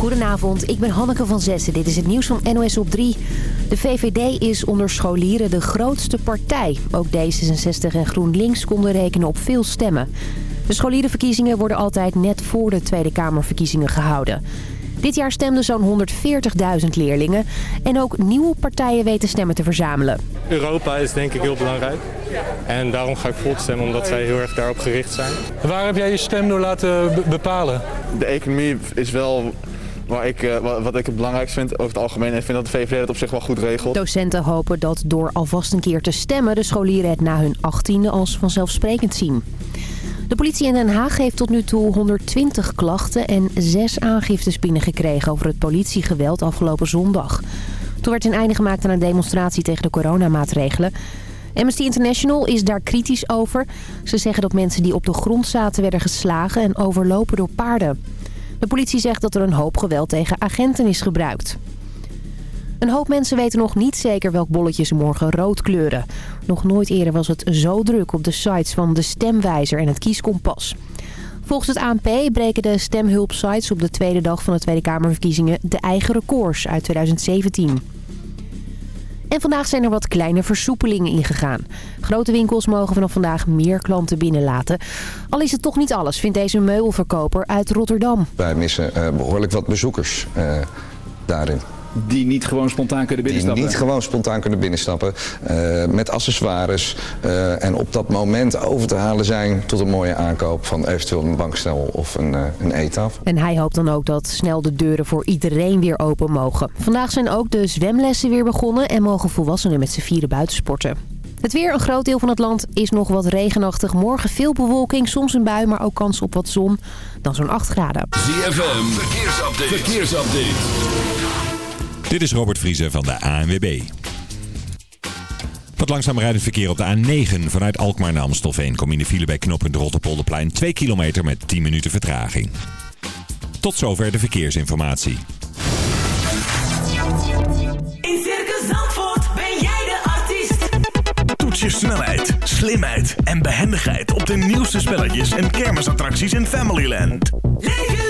Goedenavond, ik ben Hanneke van Zessen. Dit is het nieuws van NOS op 3. De VVD is onder scholieren de grootste partij. Ook D66 en GroenLinks konden rekenen op veel stemmen. De scholierenverkiezingen worden altijd net voor de Tweede Kamerverkiezingen gehouden. Dit jaar stemden zo'n 140.000 leerlingen. En ook nieuwe partijen weten stemmen te verzamelen. Europa is denk ik heel belangrijk. En daarom ga ik Volt stemmen, omdat zij heel erg daarop gericht zijn. Waar heb jij je stem door laten bepalen? De economie is wel waar ik, eh, wat ik het belangrijkst vind over het algemeen. En ik vind dat de VVD het op zich wel goed regelt. Docenten hopen dat door alvast een keer te stemmen... de scholieren het na hun achttiende als vanzelfsprekend zien. De politie in Den Haag heeft tot nu toe 120 klachten en 6 aangiftes binnengekregen over het politiegeweld afgelopen zondag. Toen werd een einde gemaakt aan een demonstratie tegen de coronamaatregelen. Amnesty International is daar kritisch over. Ze zeggen dat mensen die op de grond zaten werden geslagen en overlopen door paarden. De politie zegt dat er een hoop geweld tegen agenten is gebruikt. Een hoop mensen weten nog niet zeker welk bolletje ze morgen rood kleuren. Nog nooit eerder was het zo druk op de sites van de Stemwijzer en het Kieskompas. Volgens het ANP breken de stemhulpsites op de tweede dag van de Tweede Kamerverkiezingen de eigen records uit 2017. En vandaag zijn er wat kleine versoepelingen ingegaan. Grote winkels mogen vanaf vandaag meer klanten binnenlaten. Al is het toch niet alles, vindt deze meubelverkoper uit Rotterdam. Wij missen uh, behoorlijk wat bezoekers uh, daarin. Die niet gewoon spontaan kunnen binnenstappen? Die niet gewoon spontaan kunnen binnenstappen. Uh, met accessoires. Uh, en op dat moment over te halen zijn tot een mooie aankoop van eventueel een bankstel of een, uh, een eettafel. En hij hoopt dan ook dat snel de deuren voor iedereen weer open mogen. Vandaag zijn ook de zwemlessen weer begonnen en mogen volwassenen met z'n vieren buitensporten. Het weer, een groot deel van het land, is nog wat regenachtig. Morgen veel bewolking, soms een bui, maar ook kans op wat zon. Dan zo'n 8 graden. ZFM, verkeersupdate. verkeersupdate. Dit is Robert Vriezen van de ANWB. Wat langzaam rijdend verkeer op de A9 vanuit Alkmaar naar Amstelveen. Kom in de file bij knooppunt Rotterpolderplein 2 kilometer met 10 minuten vertraging. Tot zover de verkeersinformatie. In Circus Zandvoort ben jij de artiest. Toets je snelheid, slimheid en behendigheid op de nieuwste spelletjes en kermisattracties in Familyland. Leef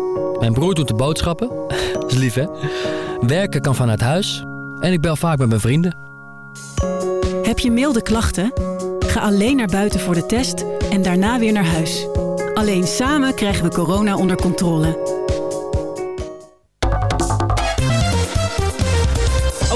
Mijn broer doet de boodschappen. is lief, hè? Werken kan vanuit huis. En ik bel vaak met mijn vrienden. Heb je milde klachten? Ga alleen naar buiten voor de test en daarna weer naar huis. Alleen samen krijgen we corona onder controle.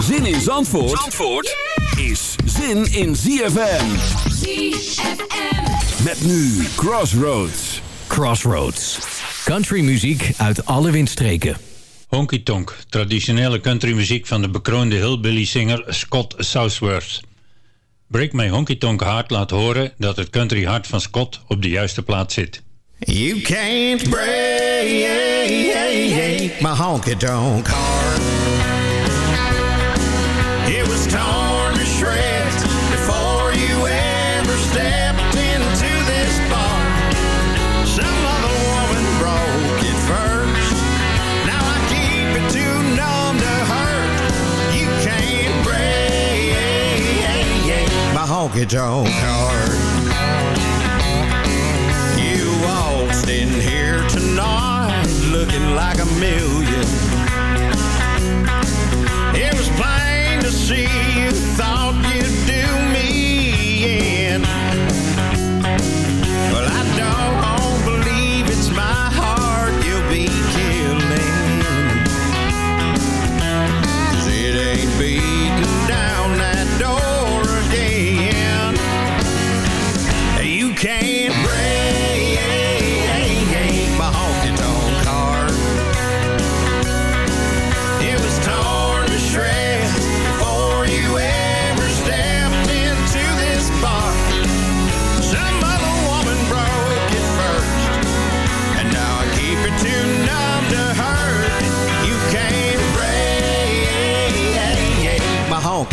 Zin in Zandvoort, Zandvoort is zin in ZFM. ZFM. Met nu Crossroads. Crossroads. Country muziek uit alle windstreken. Honky Tonk, traditionele countrymuziek van de bekroonde hillbilly-zinger Scott Southworth. Break My Honky Tonk Heart laat horen dat het country hart van Scott op de juiste plaats zit. You can't break my honky tonk heart. Torn to shreds before you ever stepped into this bar. Some other woman broke it first. Now I keep it too numb to hurt. You can't break my honky tonk heart. You waltzed in here tonight looking like a million. It was plain to see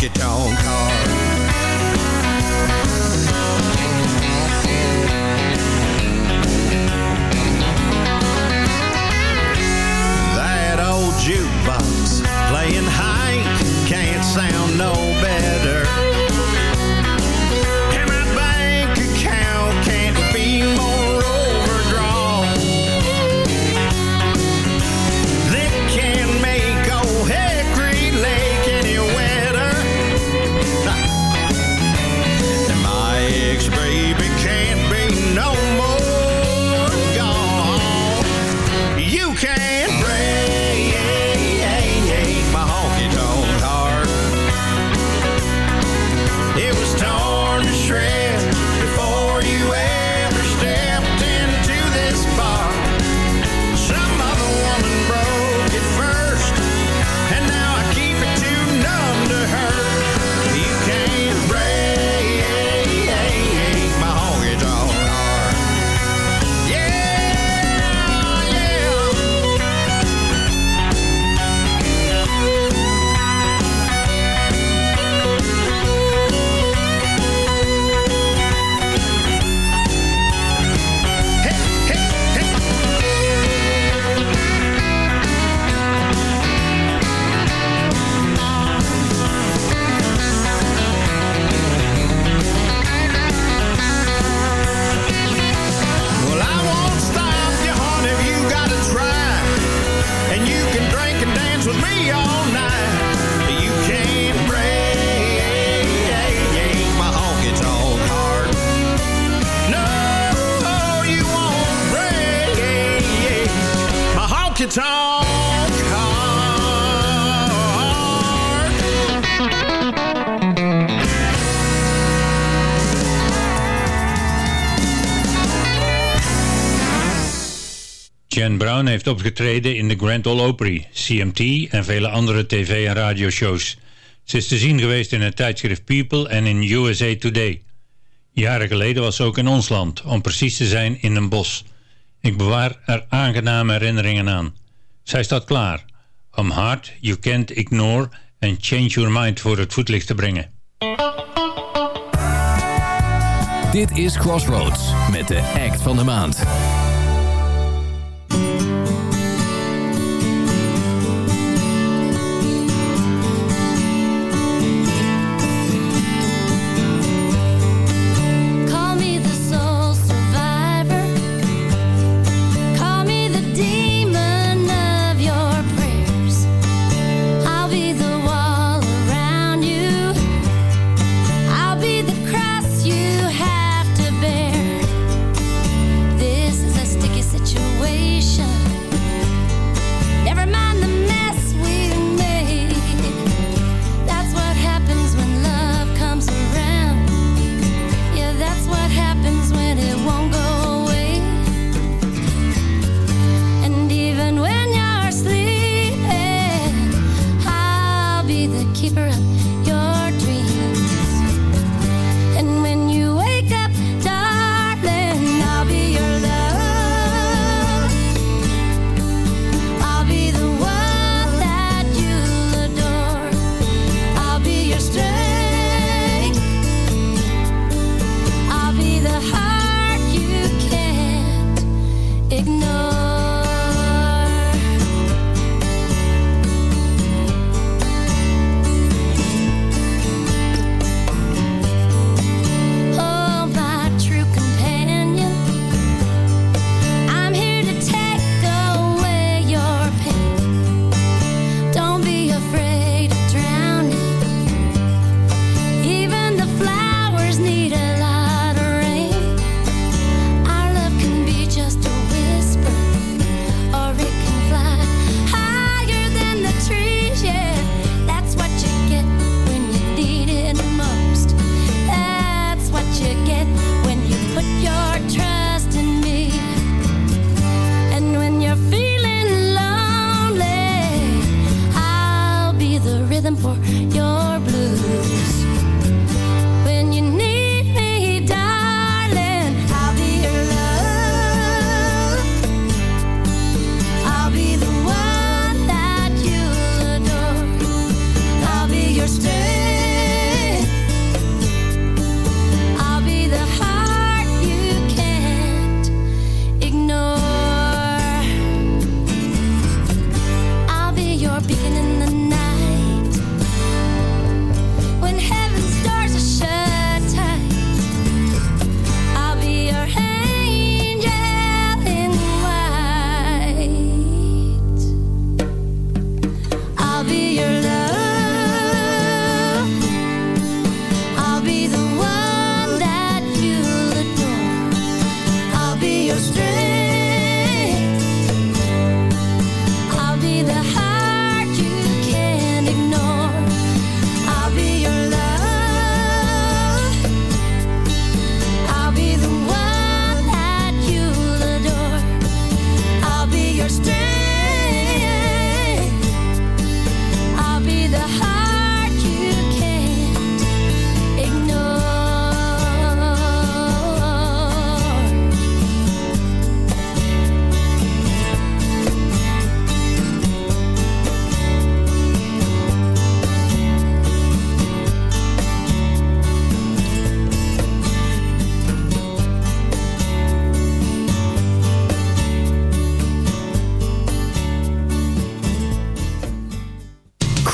honky tonk my honky tonk heart. Jan Brown heeft opgetreden in de Grand Ole Opry, CMT en vele andere tv- en radioshows. Ze is te zien geweest in het tijdschrift People en in USA Today. Jaren geleden was ze ook in ons land, om precies te zijn in een bos. Ik bewaar er aangename herinneringen aan. Zij staat klaar om Hard You Can't Ignore en Change Your Mind voor het voetlicht te brengen. Dit is Crossroads met de act van de maand.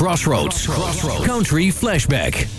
Crossroads. Country Flashback.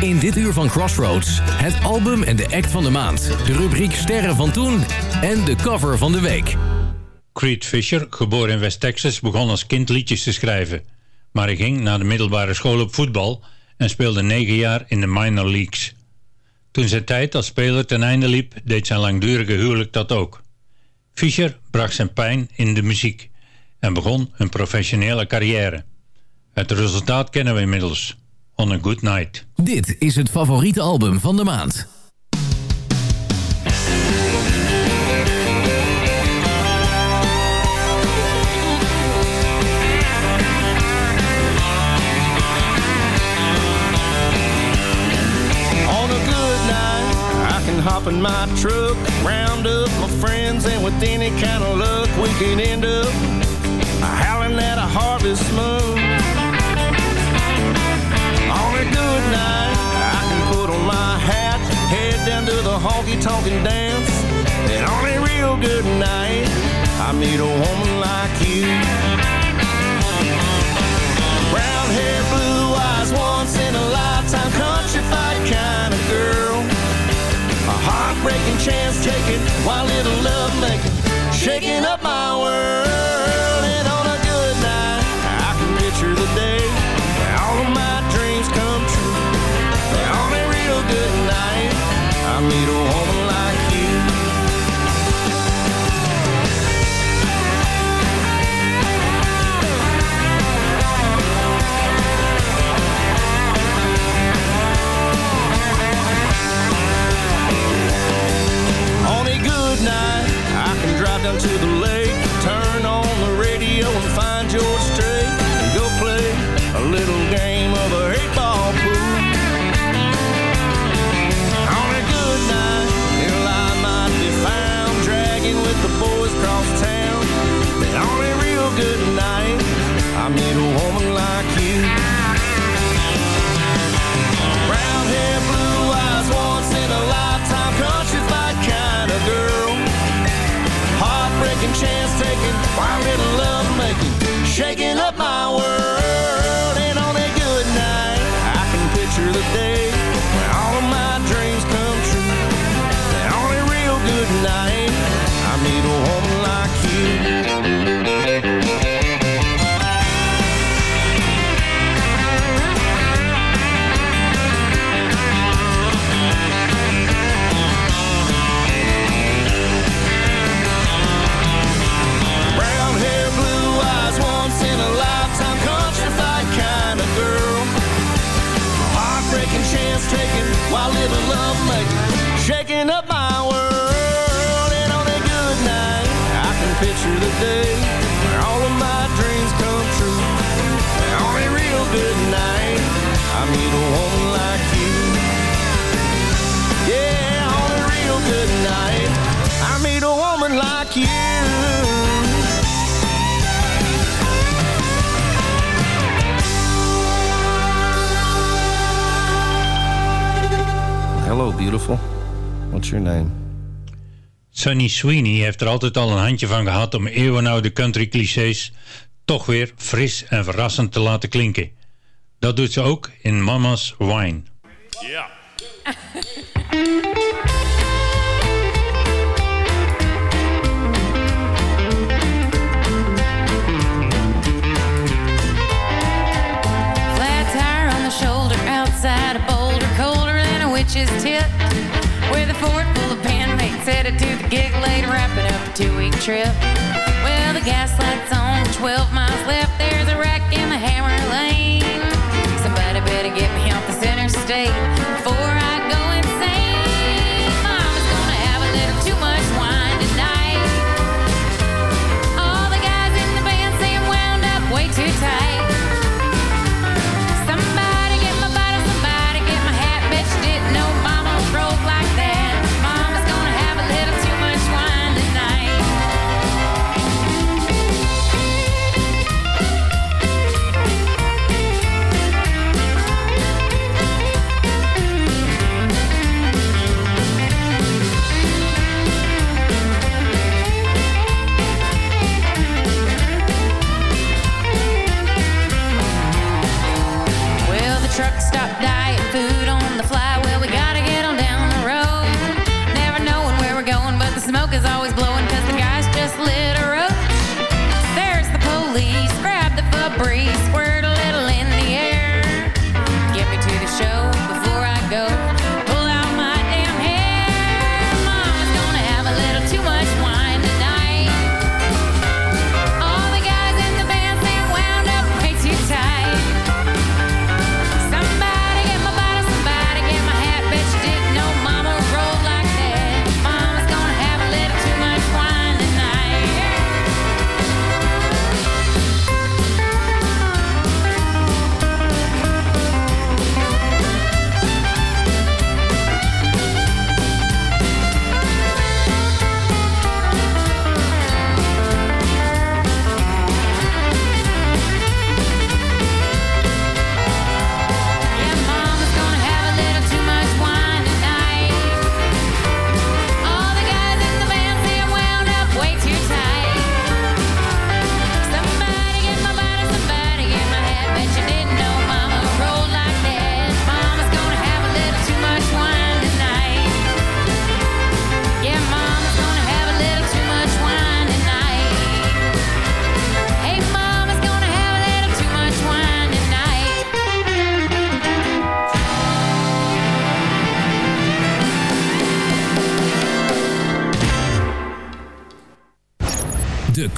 In dit uur van Crossroads, het album en de act van de maand. De rubriek Sterren van Toen en de cover van de week. Creed Fisher, geboren in West Texas, begon als kind liedjes te schrijven. Maar hij ging naar de middelbare school op voetbal en speelde negen jaar in de minor leagues. Toen zijn tijd als speler ten einde liep, deed zijn langdurige huwelijk dat ook. Fisher bracht zijn pijn in de muziek en begon een professionele carrière. Het resultaat kennen we inmiddels. On a Good Night. Dit is het favoriete album van de maand. Hop in my truck, round up my friends, and with any kind of luck, we can end up howling at a harvest moon. On a good night, I can put on my hat, head down to the honky tonkin' dance, and on a real good night, I meet a woman like taking while little love down to the lake, turn on the radio and find George Strait, and go play a little game of a eight ball pool. On a good night, well, I might be found dragging with the boys across town. But on a real good night, I meet a woman taking, wild little love making, shaking up my world. And on a good night, I can picture the day when all of my dreams come true. And on a real good night, I meet a while little love shaking up my Hello, beautiful. What's your name? Sonny Sweeney heeft er altijd al een handje van gehad om eeuwenoude country clichés toch weer fris en verrassend te laten klinken. Dat doet ze ook in Mama's Wine. Ja. Flat bandmates headed to the gig later, wrapping up a two-week trip. Well, the gas light's on, 12 miles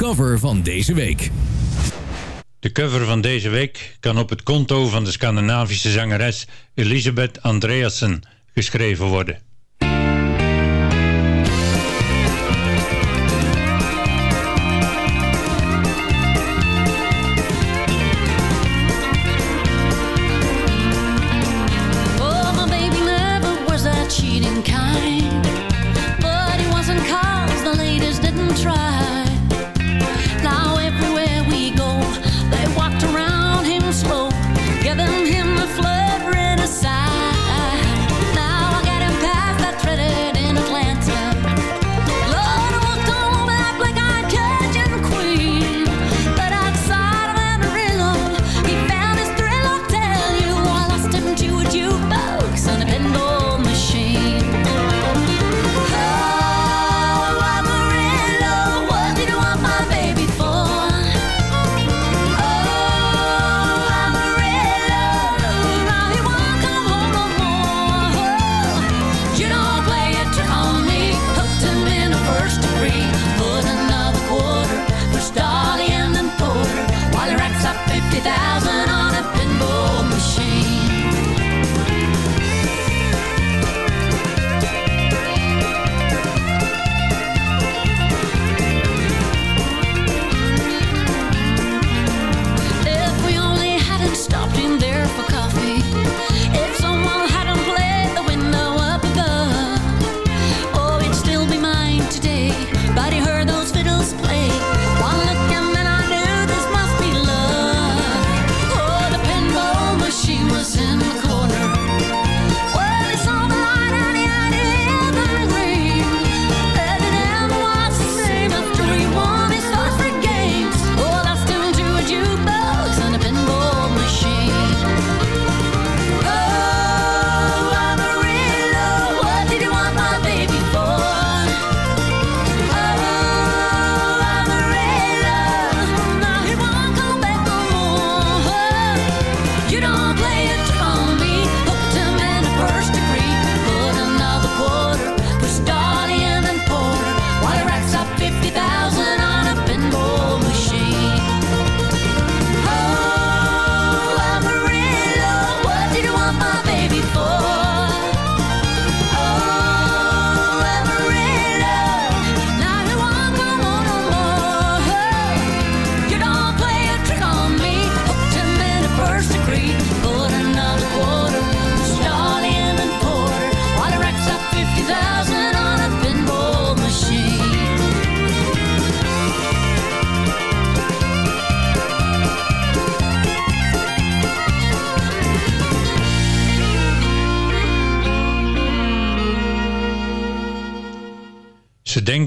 cover van deze week. De cover van deze week kan op het konto van de Scandinavische zangeres Elisabeth Andreassen geschreven worden.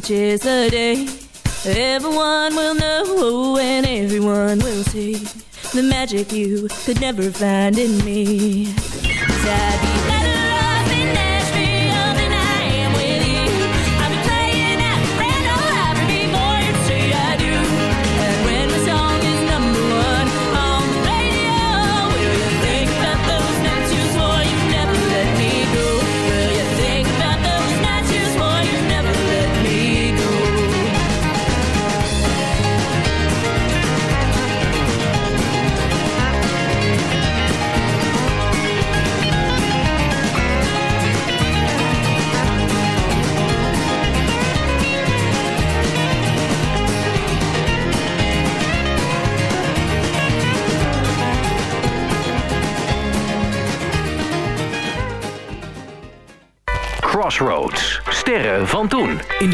touches the day.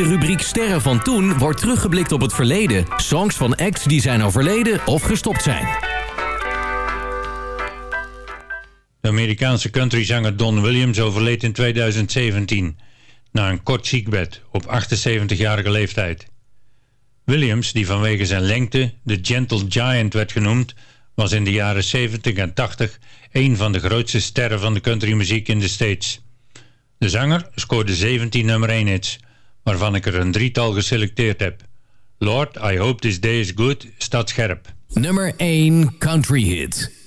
De rubriek Sterren van toen wordt teruggeblikt op het verleden. Songs van acts die zijn overleden of gestopt zijn. De Amerikaanse countryzanger Don Williams overleed in 2017 na een kort ziekbed op 78-jarige leeftijd. Williams, die vanwege zijn lengte de Gentle Giant werd genoemd, was in de jaren 70 en 80 een van de grootste sterren van de countrymuziek in de States. De zanger scoorde 17 nummer 1 hits, waarvan ik er een drietal geselecteerd heb. Lord, I Hope This Day Is Good staat scherp. Nummer 1 Country Hit.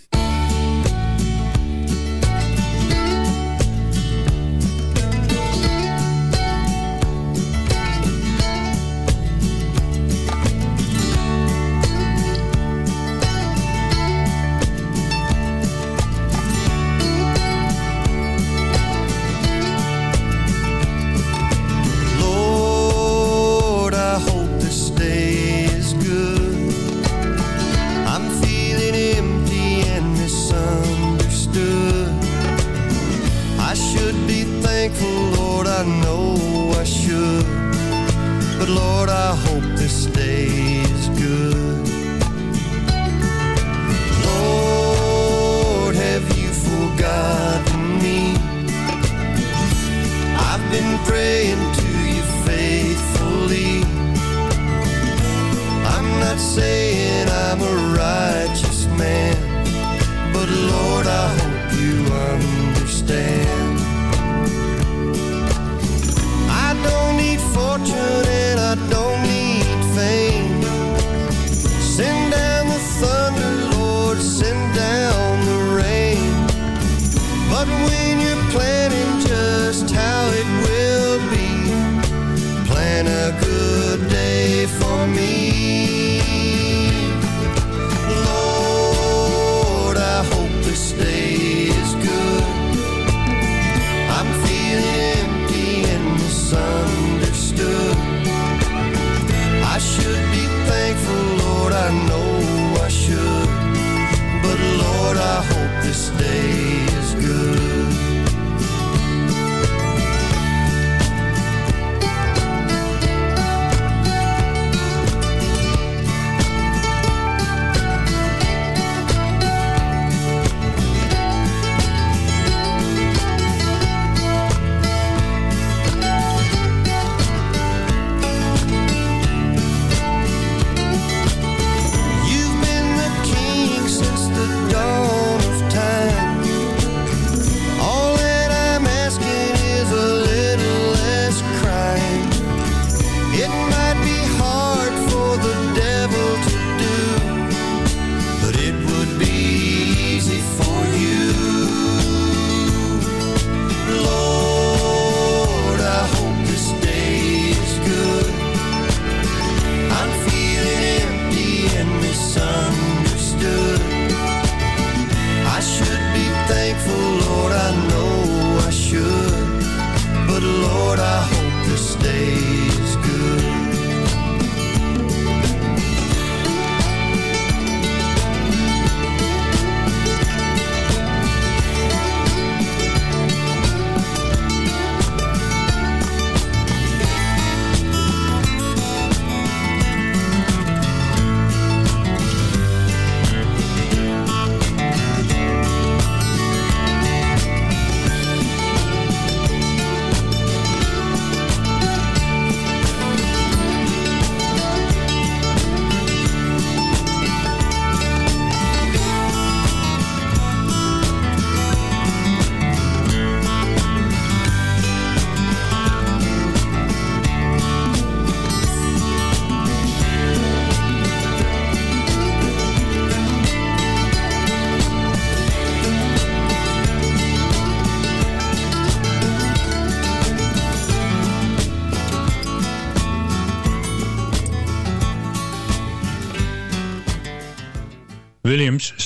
I know I should. But Lord, I hope this day is good. Lord, have you forgotten me? I've been praying to you faithfully. I'm not saying I'm a righteous man, but Lord, I hope you understand.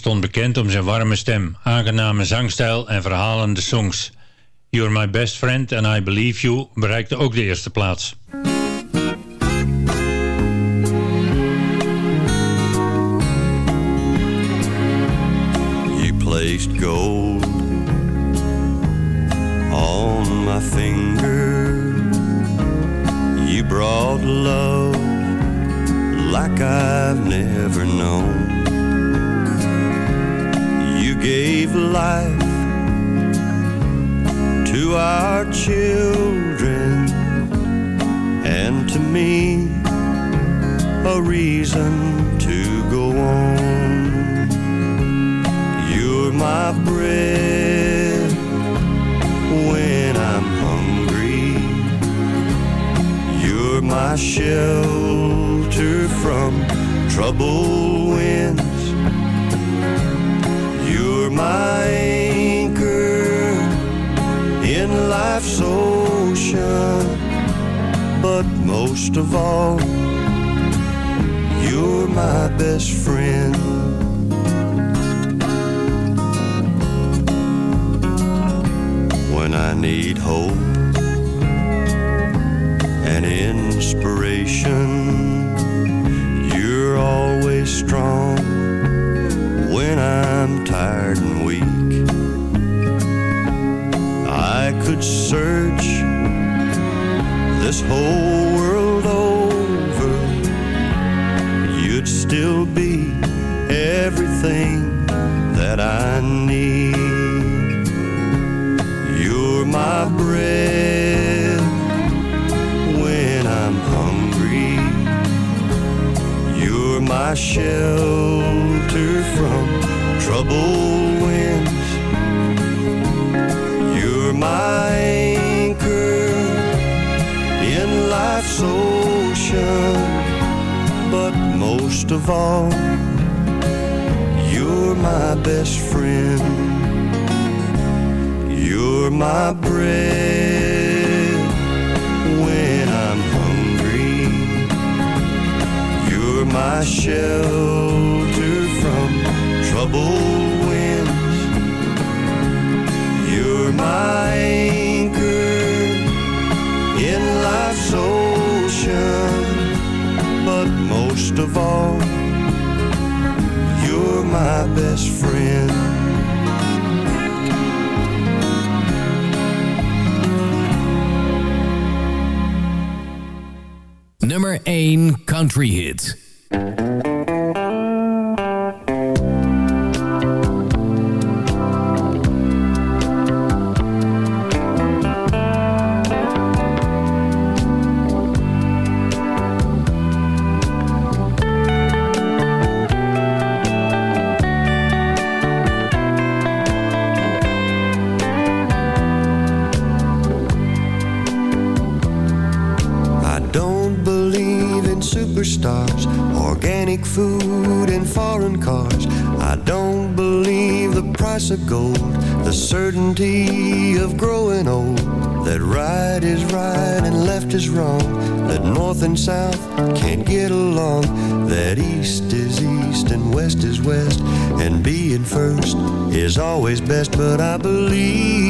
Stond bekend om zijn warme stem, aangename zangstijl en verhalende songs. You're My Best Friend and I Believe You bereikte ook de eerste plaats. You placed gold on my finger. You brought love like I've never known. Gave life to our children and to me a reason to go on. You're my bread when I'm hungry. You're my shelter from troubled winds. My anchor in life's ocean. But most of all, you're my best friend. when I need hope and inspiration. This whole world over, you'd still be everything that I need. You're my bread when I'm hungry. You're my shelter from troubled winds. You're my ocean. But most of all, you're my best friend. You're my bread when I'm hungry. You're my shelter from troubled winds. You're my most of all, you're my best friend. Nummer 1 Country Hit. Of gold, the certainty of growing old. That right is right and left is wrong, that north and south can't get along, that east is east and west is west, and being first is always best. But I believe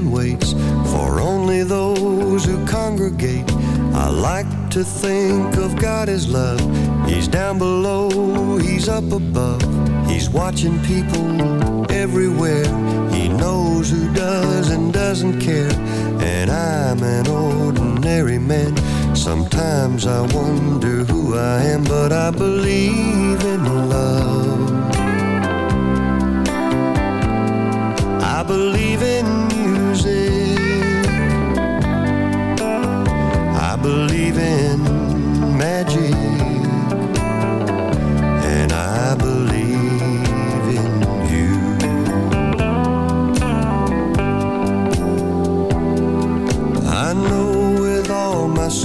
heaven waits for only those who congregate. I like to think of God as love. He's down below, he's up above. He's watching people everywhere. He knows who does and doesn't care. And I'm an ordinary man. Sometimes I wonder who I am, but I believe in love.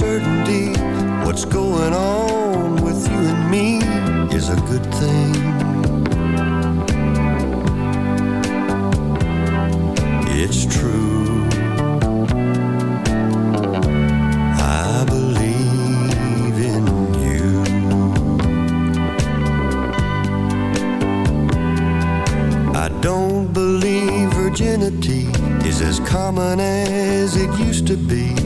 uncertainty. What's going on with you and me is a good thing. It's true. I believe in you. I don't believe virginity is as common as it used to be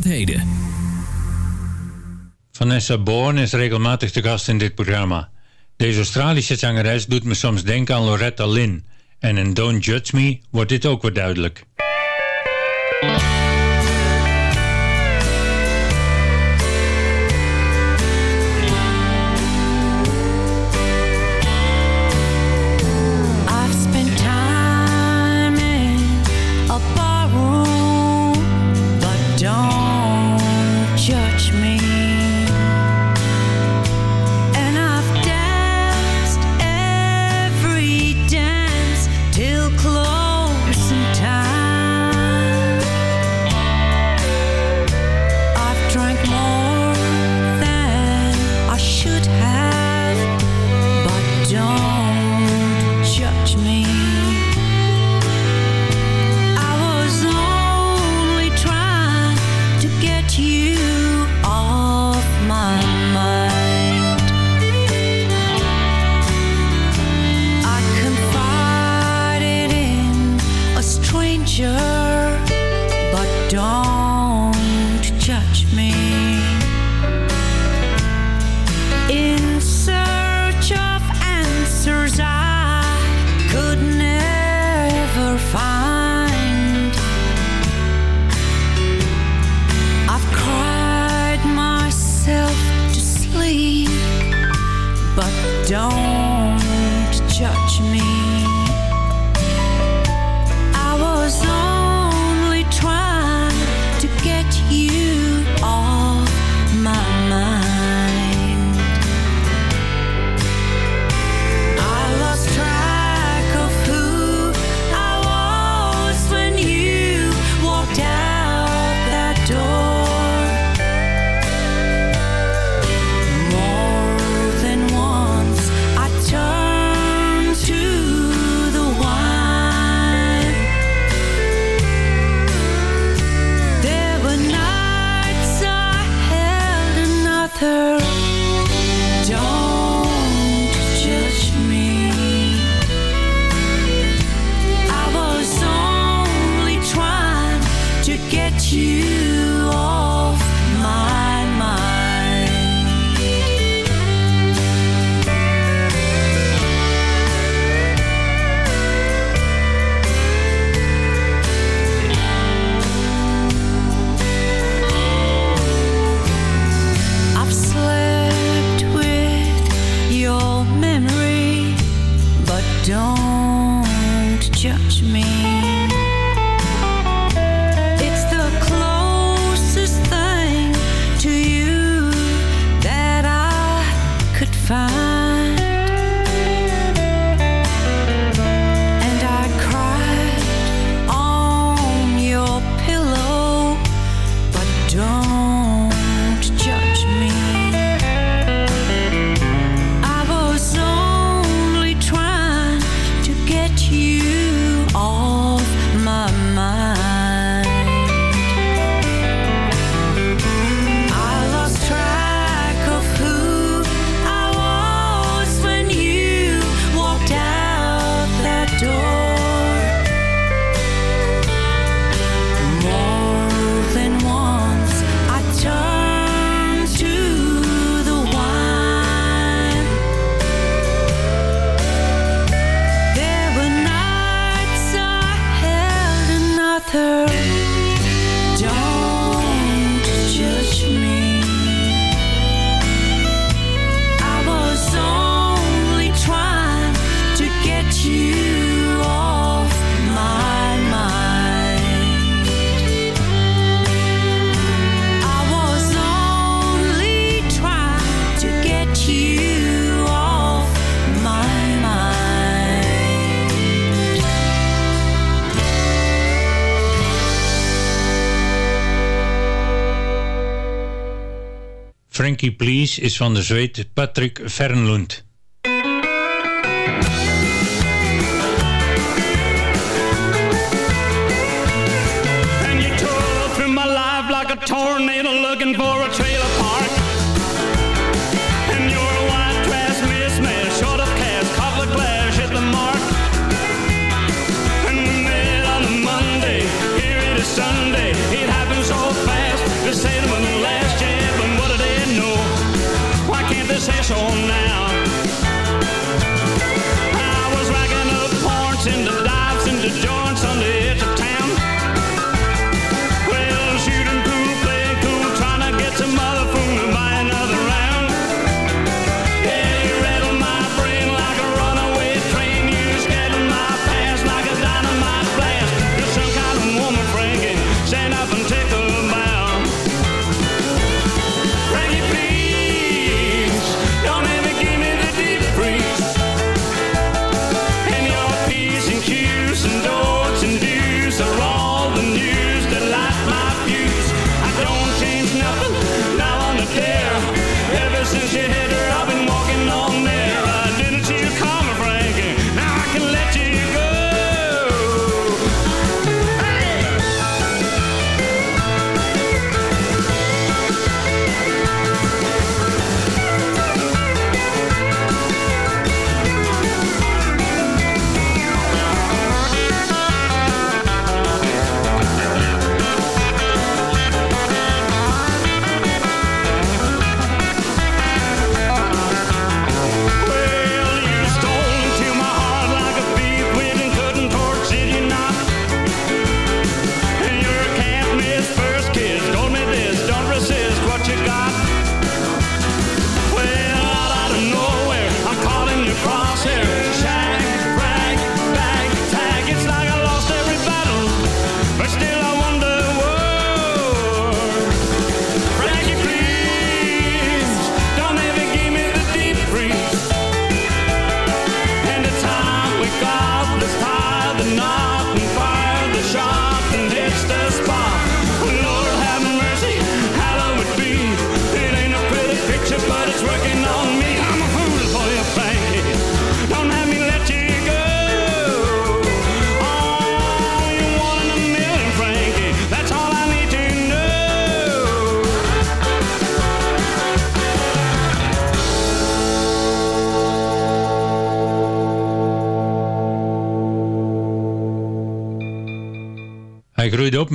Heden. Vanessa Bourne is regelmatig te gast in dit programma. Deze Australische zangeres doet me soms denken aan Loretta Lynn. En in Don't Judge Me wordt dit ook weer duidelijk. Please is van de Zweed Patrick Fernlund.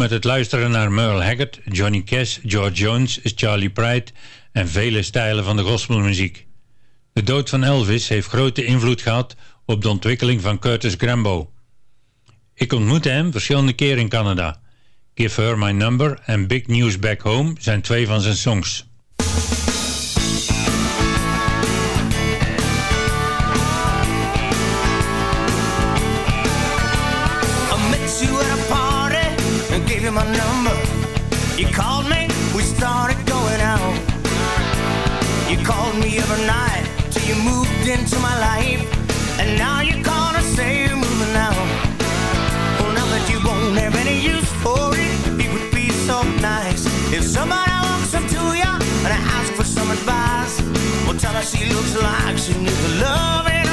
met het luisteren naar Merle Haggard, Johnny Cash, George Jones, Charlie Pride en vele stijlen van de gospelmuziek. De dood van Elvis heeft grote invloed gehad op de ontwikkeling van Curtis Grambo. Ik ontmoette hem verschillende keren in Canada. Give Her My Number en Big News Back Home zijn twee van zijn songs. she looks like she never loving.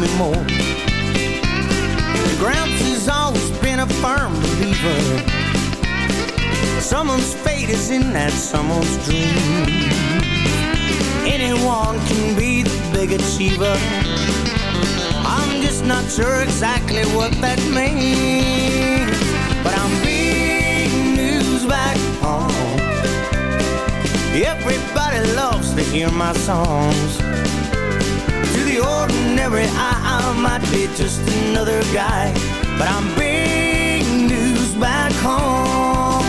Me more. Gramps has always been a firm believer. Someone's fate is in that someone's dream. Anyone can be the big achiever. I'm just not sure exactly what that means. But I'm big news back home. Everybody loves to hear my songs. Ordinary eye, I might be just another guy. But I'm big news back home.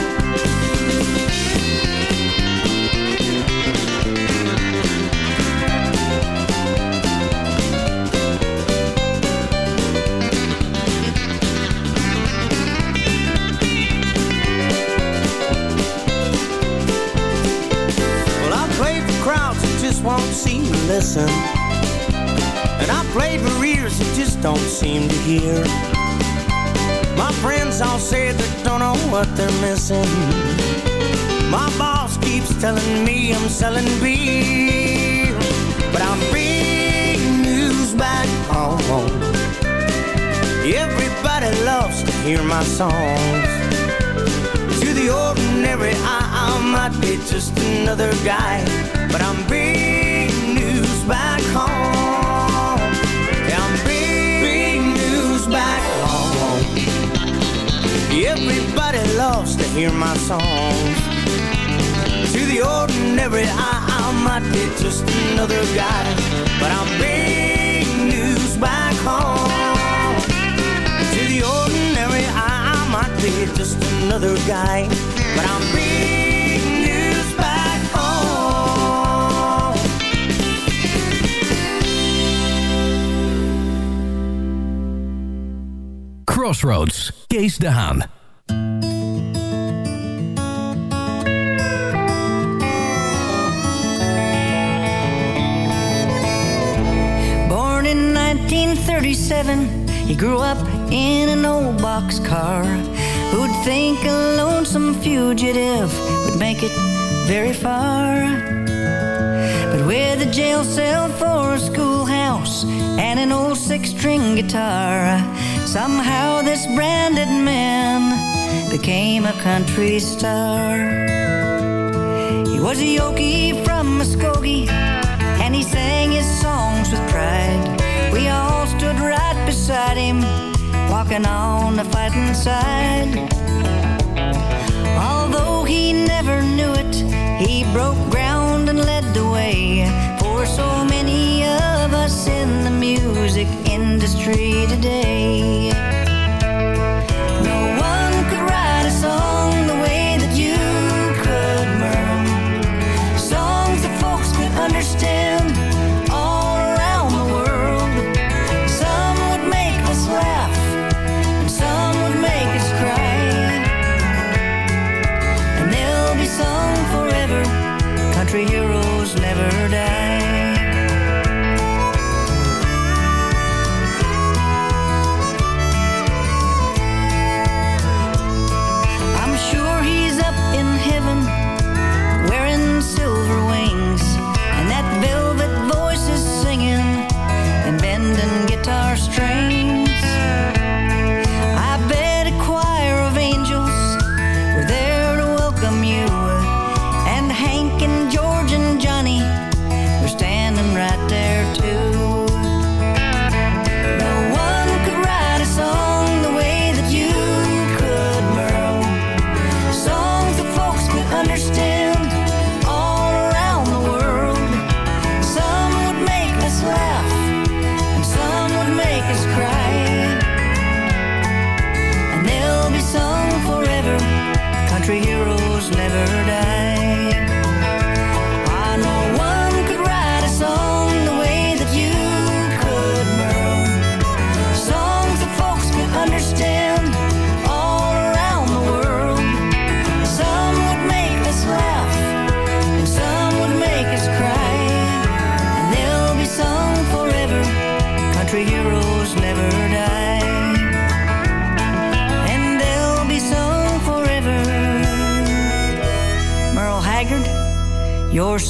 Well, I play for crowds that just won't seem to listen. And I play for ears that just don't seem to hear. My friends all say they don't know what they're missing. My boss keeps telling me I'm selling beer. But I'm big news back home. Everybody loves to hear my songs. To the ordinary eye, I might be just another guy, but I'm big news back home. Everybody loves to hear my songs. To the ordinary eye, I might be just another guy, but I'm big news back home. To the ordinary eye, I might be just another guy, but I'm big Crossroads, Kees de Haan. Born in 1937, he grew up in an old boxcar. Who'd think a lonesome fugitive would make it very far? But with a jail cell for a schoolhouse and an old six-string guitar, Somehow this branded man became a country star. He was a Okie from Muskogee, and he sang his songs with pride. We all stood right beside him, walking on the fighting side. Although he never knew it, he broke ground and led the way for so many of of us in the music industry today.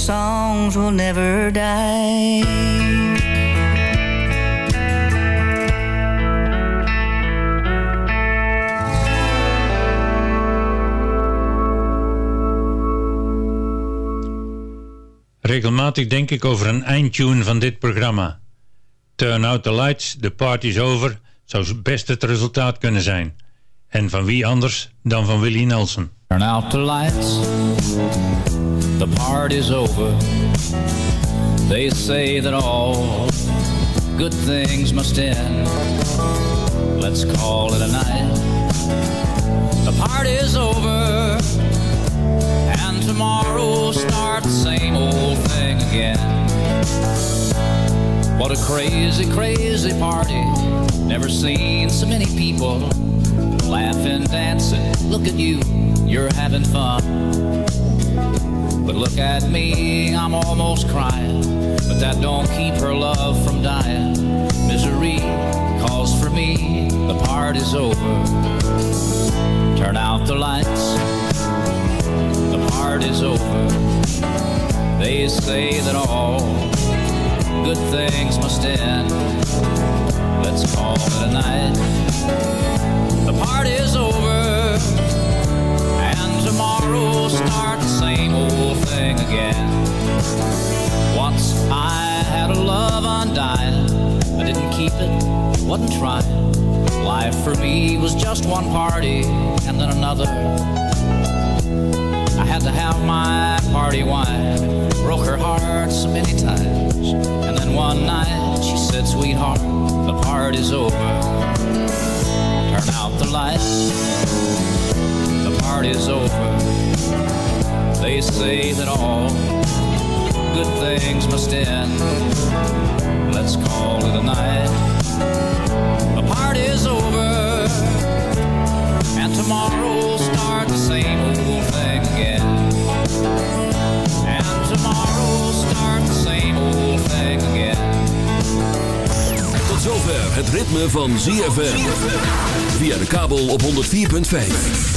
Songs will never die. Regelmatig denk ik over een eindtune van dit programma. Turn out the lights, the party's over, zou best het resultaat kunnen zijn. En van wie anders dan van Willie Nelson. Turn out the lights, the party's over. They say that all good things must end. Let's call it a night. The party's over, and tomorrow will start the same old thing again. What a crazy, crazy party. Never seen so many people laughing, dancing. Look at you, you're having fun. But look at me, I'm almost crying. But that don't keep her love from dying. Misery calls for me, the party's over. Turn out the lights, the party's over. They say that all good things must end. Let's call it a night. The party's over, tomorrow start the same old thing again. Once I had a love undying, I didn't keep it, wasn't trying. Life for me was just one party and then another. I had to have my party wine, broke her heart so many times. And then one night she said, Sweetheart, the party's over. Turn out the lights, the party's over. They say that all good things must end. Let's call it a night. The party's over, and tomorrow start the same old thing again. And tomorrow start the same old thing again. Tot zover het ritme van ZFM. Via de kabel op 104.5.